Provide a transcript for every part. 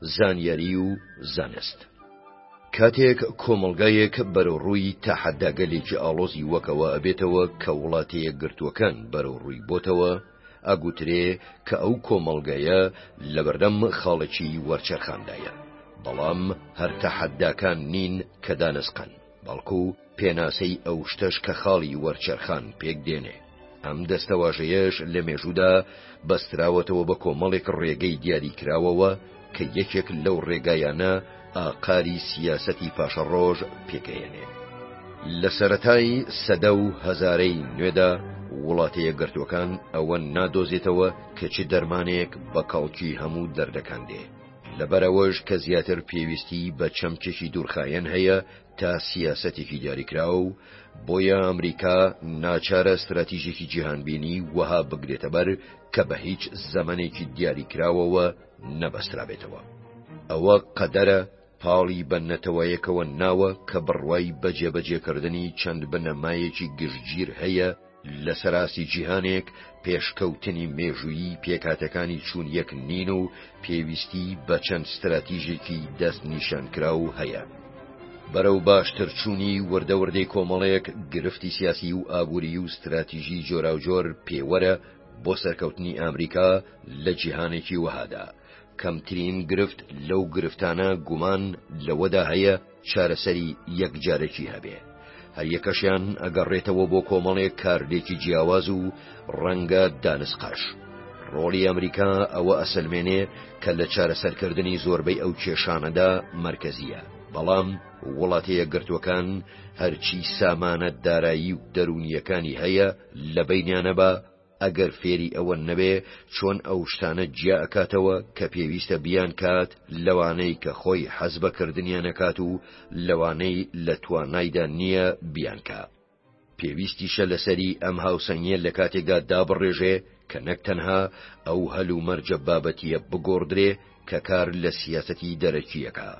زانیاری و زانست کاتێک کۆمەڵگایەک بەرەو ڕووی تەحەداگەلێکی ئاڵۆزی وەکەوە ئەبێتەوە کە وڵاتە یەکگرتووەکان بەرەو ڕووی بۆتەوە ئەگوترێ کە ئەو کۆمەڵگەیە لەبەردەم خاڵێکی وەرچەرخاندایە بەڵام هەر تەحەداکان نین کە دانسقەن بەڵکو پێناسەی ئەو شتەش کە خاڵی وەرچەرخان پێک دێنێ. ئەم دەستەواژەیەش لە مێژوودا بەستراوەتەوە بە کۆمەڵێک ڕێگەی دیاریکراوەوە کە یەکێک لەو ڕێگایانە ئاقاری سیاسەتی پاشەڕۆژ پێکەێنێ. لە سەرەتای سەدە و هەزارەی نوێدا وڵاتەیەکگرتووەکان ئەوە نادۆزێتەوە کە چ دەرمانێک بە کەڵکی هەموو دەردەکان دێ. لەبەرئەوەش کە زیاتر پێویستی بە چەمکێکی دوورخایەن هەیە تا سیاسەتێکی دیاریکراو، بۆیە ئەمریکا ناچارە ستراتیژێکی جیهانبینی وەها بگرێتە بەر کە بە هیچ زەمەنێکی دیاریکراوەوە نەبەسترابێتەوە. ئەوە قەدەرە پاڵی بە نەتەوەیەکەوە ناوە کە بڕوای بە جێبەجێکردنی چەند بنەمایەکی گشتگیر هەیە، لە سەراسی جیهانێک پێشکەوتنی مێژوویی پێکهاتەکانی چوون یەک نین و پێویستی بە چەند ستراتیژێکی دەست نیشانکراو هەیە. بەرەو باشتر چوونی وردەوردەی کۆمەڵەیەک گرفتی سیاسی و ئابووری و ستراتیژی جۆراوجۆر پێوەرە بۆ سەرکەوتنی ئامریکا لە جیهانێکی وەهادا، کەمترین گرفت لەو گرفتانە گومان لەوەدا هەیە، چارەسەری یەکجارەکی هەبێ هەریەکەشیان ئەگەڕێتەوە بۆ کۆمەڵێک کاردێکی جیاواز و ڕەنگە دانسقەش. ڕۆڵی ئەمریکا ئەوە ئەسلمێنێ کە لە چارەسەرکردنی زۆربەی ئەو کێشانەدا مەرکەزیە بەڵام وڵاتەیە گرتووەکان هەرچی سامانە دارایی و دەروونیەکانی هەیە لە بینیانەبا ئەگەر فێری ئەوە نەبێ چۆن ئەو شتانە جیا ئەکاتەوە کە پێویستە بیان کات لەوانەی کە خۆی حەز بە کردنیان ئەکات و لەوانەی لە توانایدا نییە بیان کا پێویستیشە لەسەری ئەم هاوسەنگیە لە کاتێکدا دابڕێژێ کە نەک تەنها ئەو هەل و مەرجە بابەتیە بگۆڕدرێ کە کار لە سیاسەتی دەرەکیەکە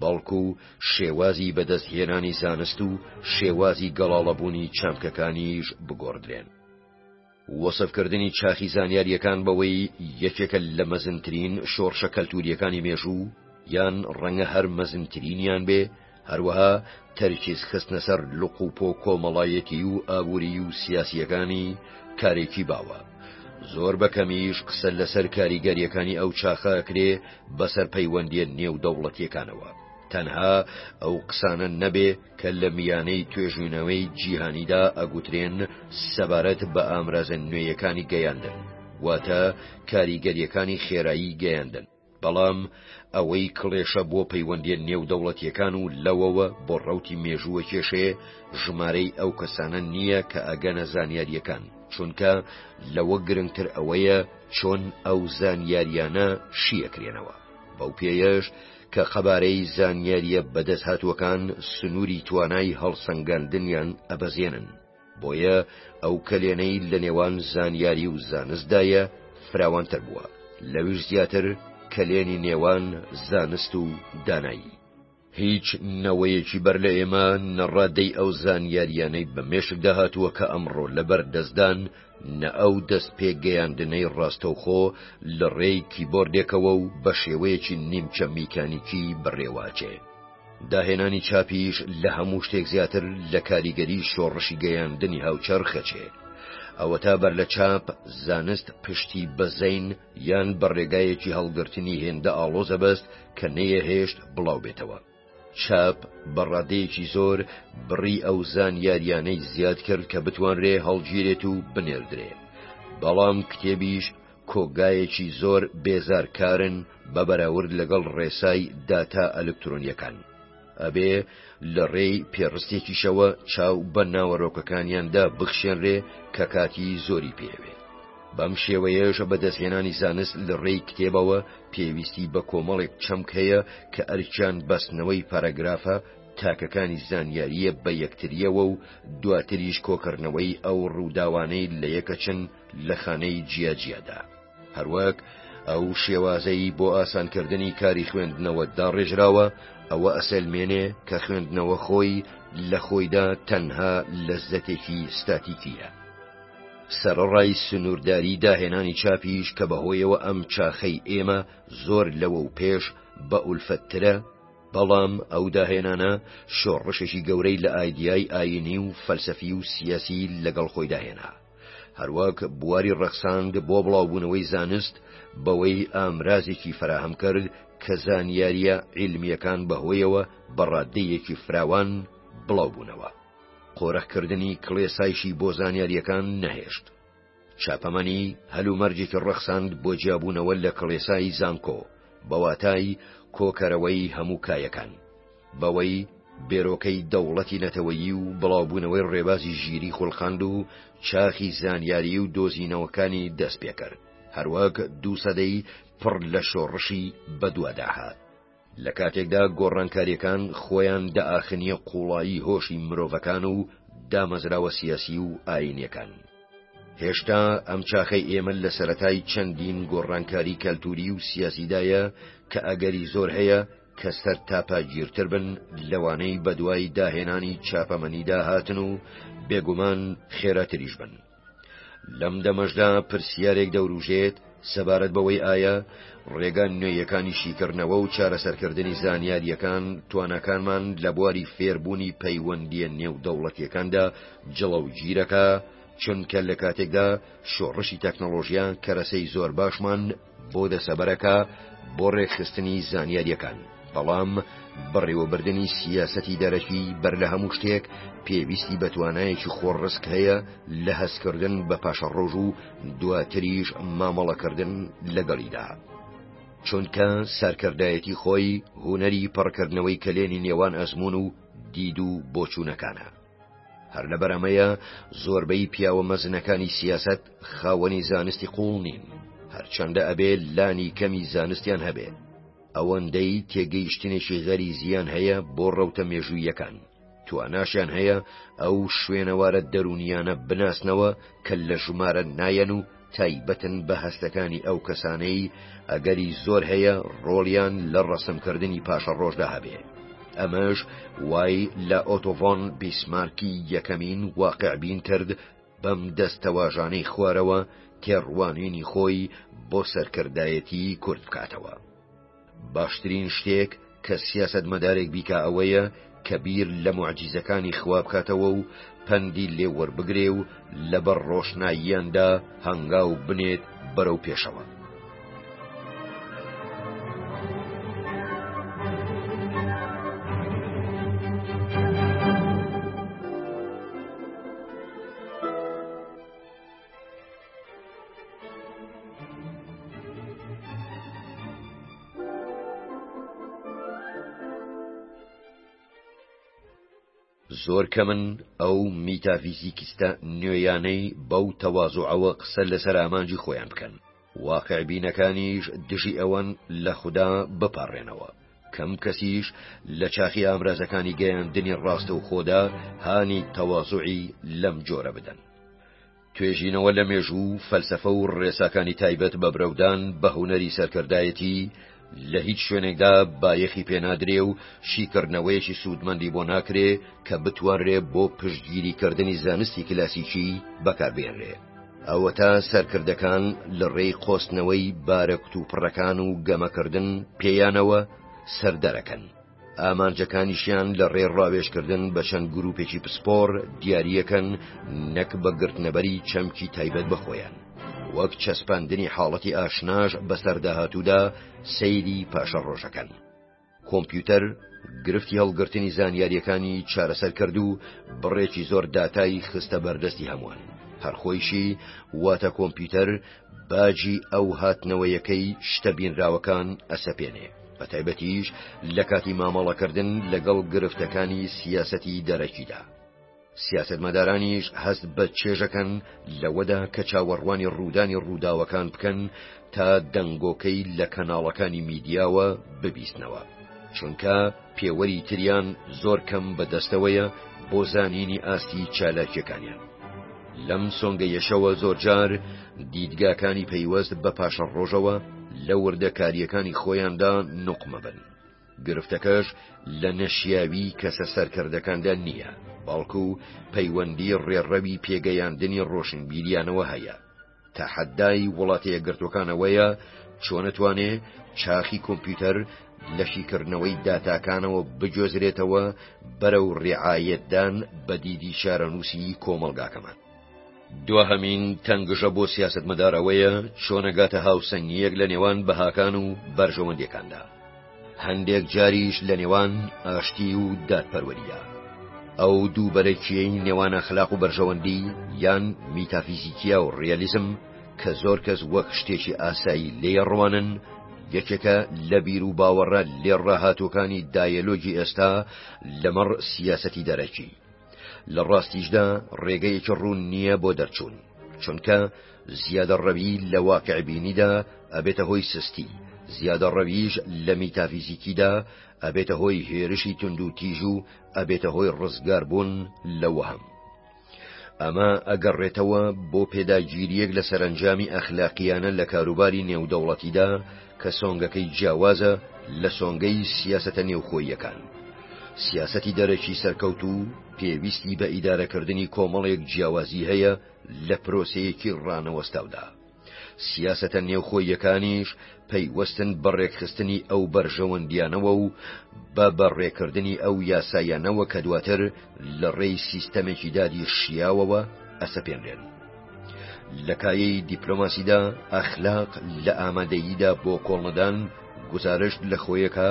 بەڵکو و شێوازی بەدەستهێنانی زانست و شێوازی گەڵاڵەبوونی چەمکەکانیش بگۆڕدرێن. وەسفکردنی چاخی زانیارییەکان بەوەی یەکێکە لە مەزنترین شۆڕشە کەلتوورییەکانی مێژوو یان ڕەنگە هەر مەزنترینیان بێ، هەروەها تەرکیز خستنە سەر لق و پۆ کۆمەڵایەتی و ئابووریی و سیاسییەکانی کارێکی باوە. زۆر بە کەمییش قسە لەسەر کاریگەرییەکانی ئەو چاخە ئەکرێ بەسەر پەیوەندییە نێودەوڵەتییەکانەوە. تەنها ئەو قسانە نەبێ، کە لە میانەی توێژوونەوەی جیهانیدا ئەگوترێن سەبارەت بە ئامرازە نوێیەکانی گەیاندن واتە کاریگەریەکانی خێرایی گەیاندن بەڵام ئەوەی کڵێشە بۆ پەیوەندی نێودەوڵەتیەکان و لەوەوە بۆ ڕوتی مێژووە کێشێ ژمارەی ئەو کەسانە نییە کە ئەگەنە زانیاریەکان چونکە لەوە گرنگتر ئەوەیە چۆن ئەو زانیاریانە شیەکرێنەوە بەو پێیەش کە قەبارەی زانیارییە بەدەستهاتووەکان سنووری توانای هەڵسەنگاندنیان ئەبەزێنن، بۆیە ئەو کەلێنەی لە نێوان زانیاری و زانستدایە فراوانتر بووە، لەویش زیاتر کەلێنی نێوان زانست و دانایی. هیچ نەوەیەکی بەر لە ئێمە نە ڕادەی ئەو زانیارییانەی بە مێشکدا هاتووە کە ئەمڕۆ لەبەردەستدان، نە ئەو دەست پێگەیاندنەی ڕاستەوخۆ لە ڕێی کیبۆردێکەوە و بە شێوەیەکی نیمچە میکانیکی بەڕێواچێ. داهێنانی چاپیش لە هەموو شتێک زیاتر لە کاریگەری شۆڕشی گەیاندنی هاوچەرخەچێ. ئەوەتا بەر لە چاپ زانست پشتی بەزەین یان بە ڕێگایەکی هەڵگرتنی هێندە ئاڵۆزە بەست کە نەیەهێشت بڵاو بێتەوە. چاپ بە ڕادەیەکی زۆر بڕی ئەو زانیاریانەی زیاد کرد کە بتوانرێ هەڵگیرێت و بنێردرێ بەڵام کتێبیش کۆگایەکی زۆر بێزارکارن بە بەراورد لەگەڵ ڕێسای داتا ئەلکترۆنیەکان ئەبێ لە ڕێی پێڕستێکیشەوە چاو بە ناوەرۆکەکانیاندا بخشێنرێ کە کاتی زۆری پێوێت بەم شێوەیەش بەدەستهێنانی زانست لە ڕێی کتێبەوە پێویستی بە کۆمەڵێک چەمک هەیە کە ئەرکیان بەستنەوەی پەرەگرافە تاکەکانی زانیاریە بە یەکتریەوە و دواتریش کۆکردنەوەی ئەو ڕووداوانەی لە یەکەچن لە خانەی جیاجیادا هەروەک ئەو شێوازەی بۆ ئاسانکردنی کاری خوێندنەوە داڕێژراوە ئەوە ئەسەلمێنێ کە خوێندنەوە خۆی لە خۆیدا تەنها لەزەتێکی ستاتیکیە. سەرەڕای سنوورداری داهێنانی چاپیش کە بەهۆیەوە ئەم چاخەی ئێمە زۆر لەوە و پێش بە ئولفەتترە، بەڵام ئەو داهێنانە شۆڕشێکی گەورەی لە ئایدیای ئایینی و فەلسەفی و سیاسی لەگەڵ خۆیدا هێنا. هەروەک بواری ڕەخساند بۆ بڵاوبوونەوەی زانست بەوەی ئامرازێکی فەراهەم کرد کە زانیارییە عیلمییەکان بەهۆیەوە بە ڕاددەیەکی فراوان بڵاوبوونەوە. قۆرخکردنی کڵێسایشی بۆ زانیارییەکان نەهێشت. چاپەمەنی هەلومەرجێکی ڕەخساند بۆ جیابوونەوە لە کڵێسای زانکۆ، بە واتای کۆکەرەوەی هەموو کایەکان، بەوەی بێرۆکەی دەوڵەتی نەتەوەیی و بڵاوبوونەوەی ڕێبازی ژیری خولقاند و چاخی زانیاری و دۆزینەوەکانی دەستپێکرد، هەروەک دوو سەدەی پڕ لە شۆڕشی بەدوادا هات. لە کاتێکدا گۆڕانکارییەکان خۆیان دەئاخنیە قوڵایی هۆشی مرۆڤەکان و دامەزراوە سیاسی و ئایینیەکان. هێشتا ئەم چاخەی ئێمە لە سەرەتای چەندین گۆڕانکاری کەلتوری و سیاسیدایە کە ئەگەری زۆر هەیە کە سەرتاپاگیرتر بن لەوانەی بەدوای داهێنانی چاپەمەنیدا هاتن و بێگومان خێراتریش بن. لەم دەمەشدا پرسیارێک دەوروژێت سەبارەت بەوەی ئایا ڕێگا نوێیەکانی شیکردنەوە و چارەسەرکردنی زانیاریەکان توانەکانمان لە بواری فێربوونی پەیوەندیە نێو دەوڵەتیەکاندا جڵە و گیرەکە چونکە لە کاتێکدا شۆڕشی تەکنەلۆژیان کەرەسەی زۆر باشمان بۆ دەسەبەرەکە بۆ ڕێکخستنی زانیاریەکان، بەڵام بەڕێوەبردنی سیاسەتی دەرەکی بەر لە هەموو شتێک پێویستی بە توانایەکی خۆ ڕسک هەیە لە هەستکردن بە پاشەڕۆژ و دواتریش مامەڵەکردن لەگەڵیدا. چونکە سەرکردایەتی خۆی هونەری پڕکردنەوەی کەلێنی نێوان ئەزموون و دید و بۆچوونەکانە. هەر لەبەر ئەمەیە زۆربەی پیاوە مەزنەکانی سیاسەت خاوەنی زانستی قوڵ نین هەرچەندە ئەبێ لانی کەمی زانستیان هەبێ ئەوەندەی تێگەیشتنێکی غەری زیان هەیە بۆ ڕەوتە مێژوویەکان تواناشیان هەیە ئەو شوێنەوارە دەرونیانە بناسنەوە کە لە ژمارە نایەن و تایبەتن بە هەستەکانی ئەو کەسانەی ئەگەری زۆر هەیە ڕۆڵیان لە ڕەسمکردنی پاشەڕۆژدا هەبێ ئەمەش وای لە ئۆتۆڤۆن بیسمارکی یەکەمین واقعبین کرد بەم دەستەواژانەی خوارەوە تێڕوانینی خۆی بۆ سەرکردایەتی کورد بکاتەوە. باشترین شتێک کە سیاسەتمەدارێک بیکا ئەوەیە کە بیر لە معجیزەکانی خوا بکاتەوە و پەندی لێ وەربگرێ و لەبەر ڕۆشناییاندا هەنگاو بنێت بەرەو پێشەوە. زۆر کەمن ئەو میتافیزیکیستە نوێیانەی بەو تەوازوعەوە قسە لەسەر ئامانجی خۆیان بکەن واقعبینەکانیش دژی ئەوەن لە خوددا بپارڕێنەوە کەم کەسیش لە چاخی ئامرازەکانی گەیاندنی ڕاستە و خۆدا هانی تەوازوعی لەم جۆرە بدەن توێژینەوە لە مێژوو و فەلسەفە و ڕێساکانی تایبەت بە برەودان بە هونەری سەرکردایەتی لە هیچ شوێنێکدا بایەخی پێ نادرێ و شیکردنەوەیەکی سوودمەندی بۆ ناکرێ کە بتوانرێ بۆ پشتگیریکردنی زانستی کلاسیکی بەکاربهێنرێ. ئەوەتا سەرکردەکان لە ڕێی قۆستنەوەی بارە کوتوپڕەکان و گەمەکردن پێیانەوە سەردەرەکەن. ئامانجەکانیشیان لە ڕێ ڕاوێژکردن بە چەند گروپێکی پسپۆر دیارریەکەن نەک بە گرتنەبەری چەمکی تایبەت بەخۆیان وەک چەسپاندنی حاڵەتی ئاشناش بەسەر داهاتوودا سەیری پاشە ڕۆژەکەن کۆمپیوتەر گرفتی هەڵگرتنی زانیاریەکانی چارەسەر کرد و بڕێکی زۆر داتایی خستە بەردەستی هەمووان هەرخۆیشی واتە کۆمپیوتەر باجی ئەو هاتنەوەیەکەی شتە بینراوەکان ئەسەپێنێ بە تایبەتیش لە کاتی مامەڵەکردن لەگەڵ گرفتەکانی سیاسەتی دەرەکیدا. سیاسەتمەدارانیش هەست بە چێژەکەن لەوەدا کە چاوەڕوانی ڕوودانی ڕووداوەکان بکەن تا دەنگۆکەی لە کەناڵەکانی میدیاوە ببیستنەوە چونکە، پێوەری تریان زۆر کەم بە دەستەوەیە بۆ زانینی ئاستی چالاکیەکانیان. لەم سۆنگە یەشەوە زۆرجار دیدگاکانی پەیوەست بە پاشە ڕۆژەوە لە وردەکاریەکانی خۆیاندا نقمەبن. گرفتەکەش لە نەشیاوی کەسە سەرکردەکاندا نییە، بەڵکو پەیوەندی ڕێڕەوی پێگەیاندنی ڕۆشنبیریانەوە هەیە. تەحەدای وڵاتە یەکگرتووەکان ئەوەیە چۆن ئەتوانێ چاخی کۆمپیوتەر لە شیکردنەوەی داتاکانەوە بگوێزرێتەوە بەرەو ڕێعاەتدان بە دیدی چارەنووسی کۆمەلگاکەمان. دواهەمین تەنگژە بۆ سیاستمەدارەوەیە چۆنەگاتە هاوسەنگیەک لە نێوان بەهاکان و بەرژەوەندەکاندا. هەندێک جاریش لە نێوان ئاشتی و دادپەروەریدا. ئەو دوو بەرەکییەی نێوان ئەخلاق و بەرژەوەندی یان میتافیزیکیا و ڕیالیزم کە زۆر کەس وەک شتێکی ئاسایی لێی ڕوانن، یەکێکە لە بیروباوەڕە لێڕاهاتووەکانی دایەلۆگی ئێستا لەمەڕ سیاسەتی دەرەکی. لە ڕاستیشدا ڕێگەیەکی ڕوون نییە بۆ دەرچوون چونکە زیادە ڕەوی لە واقعبینیدا ئەبێتە هۆی سستی زیادە ڕەویش لە میتافیزیکیدا ئەبێتە هۆی هێرشی تونند و تیژ و ئەبێتە هۆی ڕزگار بوون لە وەهم ئەمە ئەگەڕێتەوە بۆ پێداگیریەک لە سەرنجامی ئەخلاقییانە لە کاروباری نێودەوڵەتیدا کە سۆنگەکەی جیاوازە لە سۆنگەی سیاسەتە نێوخۆییەکان. سیاسەتی دەرەکی سەرکەوتوو پێویستی بە ئیدارەکردنی کۆمەڵێک جیاوازی هەیە لە پرۆسەیەکی ڕانەوەستاودا. سیاسەتە نێوخۆییەکانیش پەیوەستن بە ڕێکخستنی ئەو بەرژەوەندییانەوە و بە بە ڕێکردنی ئەو یاسایانەوە کە دواتر لە ڕێی سیستەمێکی دادی شیاوەوە ئەسەپێنرێن. لە کایەی دیپلۆماسیدا ئەخلاق لە ئامادەییدا بۆ کۆڵنەدان گوزارشت لە خۆیەکە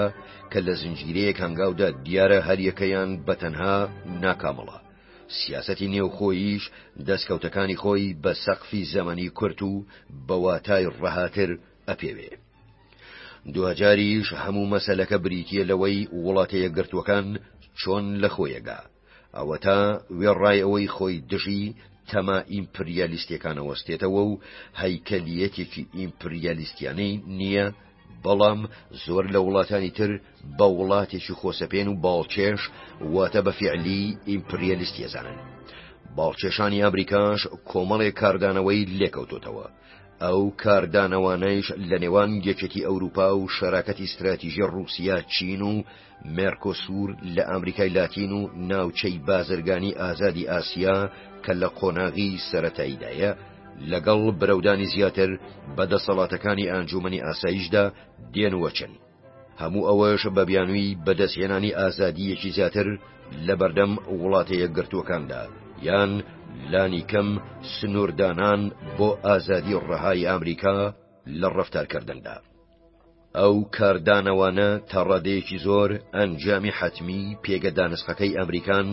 کە لە زنجیرەیەک هەنگاودا دیارە هەریەکەیان بەتەنها ناکامەڵە سیاسەتی نێوخۆیش دەستکەوتەکانی خۆی بە سەقفی زەمەنی کورت و بەواتای ڕەهاتر ئەپێوێ. دوجاریش هەموو مەسەلەکە بریتە لەوەی وڵاتەیە گرتووەکان چۆن لە خۆیەگا ئەوەتا وێڕای ئەوەی خۆی دژی تەما ئیمپریالیستیەکانە وەستێتەوە و هەیکەلیەتێکی ئیمپریالیستیانەی نییە، بەڵام زۆر لە وڵاتانی تر بە وڵاتێکی خۆسەپێن و باڵکێش واتە بە فعلی ئیمپریالیستی ئەزانن. باڵکێشانی ئەمریکاش کۆمەڵێک کاردانەوەی لێکەوتۆتەوە. ئەو کاردانەوانەیش لە نێوان یەکێتی ئەوروپا و شەراکەتی ستراتیژی ڕوسیا چین و مێرکۆسور لە ئامریکای لاتین و ناوچەی بازرگانی ئازادی ئاسیا کە لە قۆناغی سەرەتاییدایە، لەگەڵ برەودانی زیاتر بە دەسەڵاتەکانی ئانجوومەنی ئاسایشدا دێن و وەچن. هەموو ئەوەش بە بیانووی بەدەستهێنانی ئازادییەکی زیاتر لە بەردەم وڵاتە یەکگرتووەکاندا یان لانی کەم سنووردانان بۆ ئازادی ڕەهای ئامریکا لە ڕەفتارکردندا. ئەو کاردانەوانە تا ڕادەیەکی زۆر ئەنجامی حەتمی پێگە دانسقەکەی ئەمریکان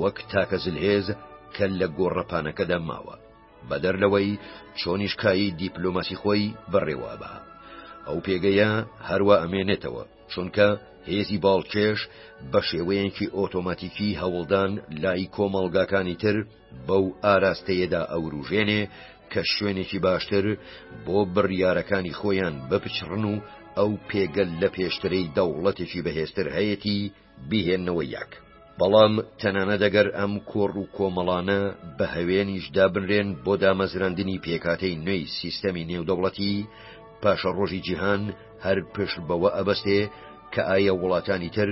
وەک تاکە زلهێز کە لە گۆڕەپانەکەدا ماوە بەدەر لەوەی چۆنیشکایی دیپلۆماسی خۆی بەڕێوابە ئەو پێگەیە هەروە ئەمێنێتەوە چونکە هێزی باڵکێش بە شێوەیەکی ئۆتۆماتیکی هەوڵدان لای کۆمەڵگاکانی تر بەو ئاراستەیەدا ئەوروژێنێ کە شوێنێکی باشتر بۆ بڕیارەکانی خۆیان بپچڕن و ئەو پێگەل لە پێشترەی دەوڵەتێکی بەهێزتر هەیەی بیهێنەوە یاک. بەڵام تەنانە دەگەر ئەم کۆڕ و کۆمەڵانە بە هەوێنیش دابنرێن بۆ دامەزراندنی پێکاتەی نوێی سیستەمی نێودەوڵەتی پاشە ڕۆژی جیهان هەر پشت بەوە ئەبەستێ کە ئایا وڵاتانی تر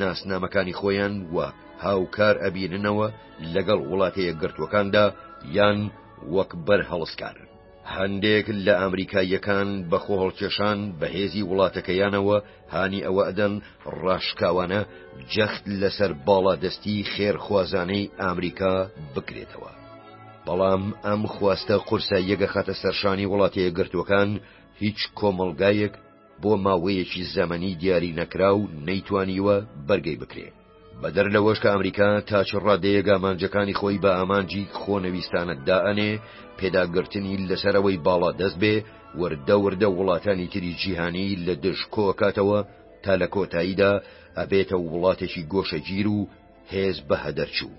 ناسنامەکانی خۆیان و هاوکار ئەبیننەوە لەگەڵ وڵاتە یەکگرتووەکاندا یان وەک بەرهەڵستکار. هەندێک لە ئامریکاییەکان بە خۆهڵکێشان بەهێزی وڵاتەکەیانەوە هانی ئەوە ئەدەن ڕاشکاوانە جەخت لەسەر باڵادەستی خێرخوازانەی ئامریکا بکرێتەوە. بەڵام ئەم خواستە قورسە یەگەخاتە سەرشانی وڵاتەیە گرتوەکان هیچ کۆمەڵگایەک بۆ ماوەیەکی زەمەنی دیاری نەکراو نەیتوانیوە بەرگەی بکرێ. بەدەر لەوەش کە ئەمریکا تا چ ڕادەیەک ئامانجەکانی خۆی بە ئامانجی خۆنەویستانە دائەنێ، پێداگرتنی لەسەرەوەی باڵادەست بێ، وردە وردە وڵاتانی تری جیهانی لە دژ کۆ ئەکاتەوە تا لە کۆتاییدا ئەبێتە وڵاتێکی گۆشەگیر و هێز بەهەدەرچوو.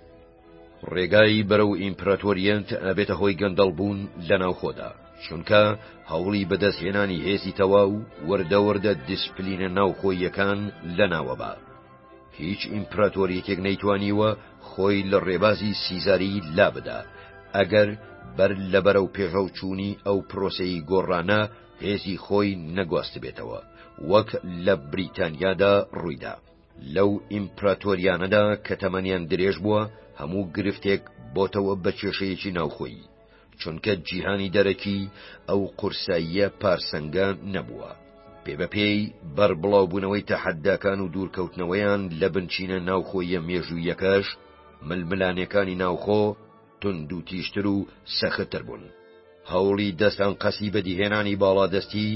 ڕێگای بەرەو ئیمپراتۆریەت ئەبێتە هۆی گەندەڵ بوون لە ناوخۆدا چونکە هەوڵی بەدەستهێنانی هێزی تەواو وردەوردە دیسپلینە ناوخۆیەکان لە ناوەبا هیچ ئیمپراتۆریەتێک نەیتوانیوە خۆی لە ڕێبازی سیزاری لا بدا ئەگەر بەر لە بەرە و پێشەو چوونی ئەو پرۆسەی گۆڕانە هێزی خۆی نەگواست بێتەوە وەک لە بریتانیادا ڕوویدا. لەو ئیمپراتۆریانەدا کە تەمەنیان درێژ بووە هەموو گرفتێک بۆتەوە بە کێشەیەکی ناوخۆی چونکە جیهانی دەرەکی ئەو قورساییە پارسەنگە نەبووە پێ بە پێی بەربڵاوبوونەوەی تەحەداکان و دوورکەوتنەوەیان لە بنچینە ناوخۆیە مێژوویەکەش ململانێکانی ناوخۆ توندوتیژتر و سەختتر بوون. هەوڵی دەستئەنقەستی بەدیهێنانی باڵادەستی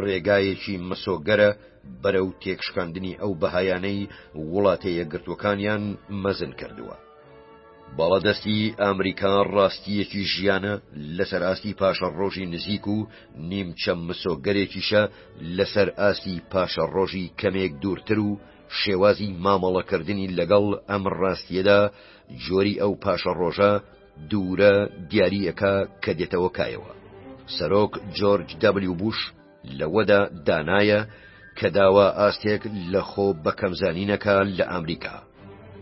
ڕێگایەکی مسۆگەرە بەرەو تێکشکاندنی ئەو بەهایانەی وڵاتە یەکگرتووەکانیان مەزن کردووە. باڵادەستی ئامریکا ڕاستییەکی ژیانە لەسەر ئاستی پاشەڕۆژی نزیک و نیمچە مسۆگەرێکیشە لەسەر ئاستی پاشەڕۆژی کەمێک دوورتر و شێوازی مامەڵەکردنی لەگەڵ ئەم ڕاستییەدا جۆری ئەو پاشەڕۆژە دوورە دیارییەکە کە دێتەوە کایەوە، سەرۆک جۆرج دەبلیو بوش لەوەدا دانایە کە داوا ئاستێک لە خۆ بەکەمزانینەکە لە ئامریکا.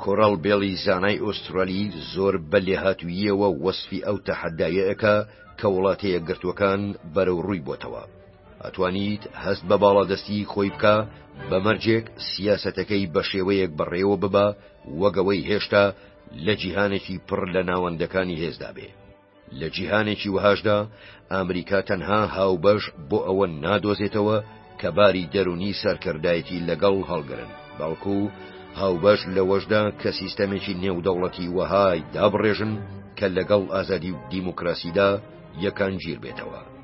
کۆرال بێڵی زانای ئوسترالی زۆر بە لێهاتووییەوە وەسفی ئەو تەحەدایەئەکا کە وڵاتەیەکگرتووەکان بەرەوڕووی بۆتەوە. ئەتوانیت هەست بە باڵادەستیی خۆی بکا بە مەرجێک سیاسەتەکەی بە شێوەیەک بەڕێوە ببا وەک ئەوەی هێشتا لە جیهانێکی پڕ لە ناوەندەکانی هێزدا بێ. لە جیهانێکی وەهاشدا ئامریکا تەنها هاوبەش بۆ ئەوە نادۆزێتەوە کە باری دەروونی سەرکردایەتی لە گەڵ هەڵگرن، بەڵکو هاوبەش لەوەشدا کە سیستەمێکی نێودەوڵەتی وەهای دابڕێژن کە لە گەڵ ئازادی و دیموکراسیدا یەکانگیر بێتەوە.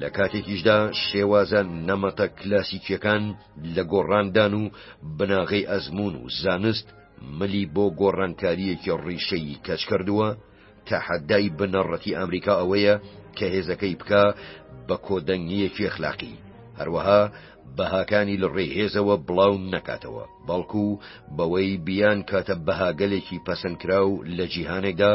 لە کاتێکیشدا شێوازە نەمەتە کلاسیکیەکان لە گۆڕاندان و بناغەی ئەزمون و زانست ملی بۆ گۆڕانکاریەکی ڕیشەیی کەچ کردووە تەحەدای بنەڕەتی ئەمریکا ئەوەیە کە هێزەکەی بکە بە کۆدەنگیەکی اخلاقی هەروەها بەهاکانی لە ڕێهێزەوە بڵاو نەکاتەوە بەڵکو بەوەی بیان کاتە بەهاگەلێکی پەسەنکراو لە جیهانێکدا